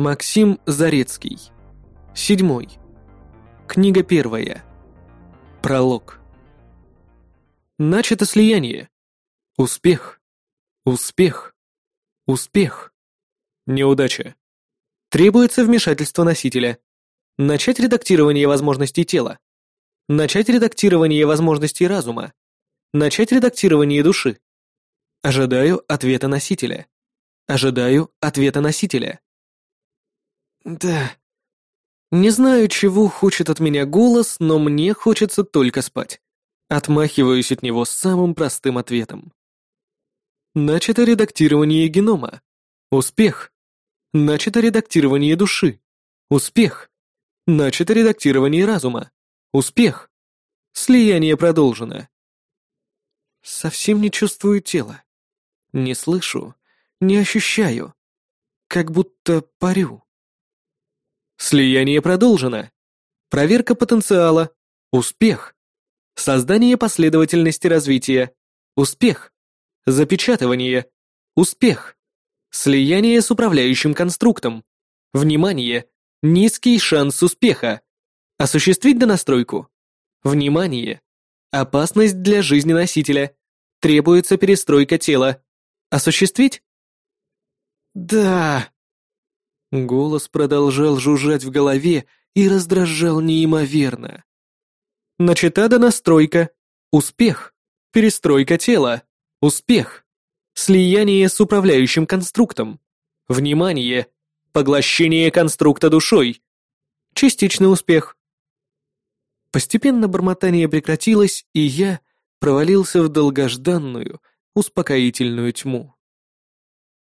Максим Зарецкий. Седьмой. Книга первая. Пролог. Начато слияние. Успех. Успех. Успех. Неудача. Требуется вмешательство носителя. Начать редактирование возможностей тела. Начать редактирование возможностей разума. Начать редактирование души. Ожидаю ответа носителя. Ожидаю ответа носителя. Да. Не знаю, чего хочет от меня голос, но мне хочется только спать. Отмахиваюсь от него самым простым ответом. Начато редактирование генома. Успех. Начато редактирование души. Успех. Начато редактирование разума. Успех. Слияние продолжено. Совсем не чувствую тела. Не слышу, не ощущаю. Как будто парю. Слияние продолжено. Проверка потенциала. Успех. Создание последовательности развития. Успех. Запечатывание. Успех. Слияние с управляющим конструктом. Внимание! Низкий шанс успеха. Осуществить донастройку. Внимание! Опасность для жизни носителя. Требуется перестройка тела. Осуществить? Да. Голос продолжал жужжать в голове и раздражал неимоверно. Начата донастройка. Успех. Перестройка тела. Успех. Слияние с управляющим конструктом. Внимание! Поглощение конструкта душой. Частичный успех. Постепенно бормотание прекратилось, и я провалился в долгожданную, успокоительную тьму.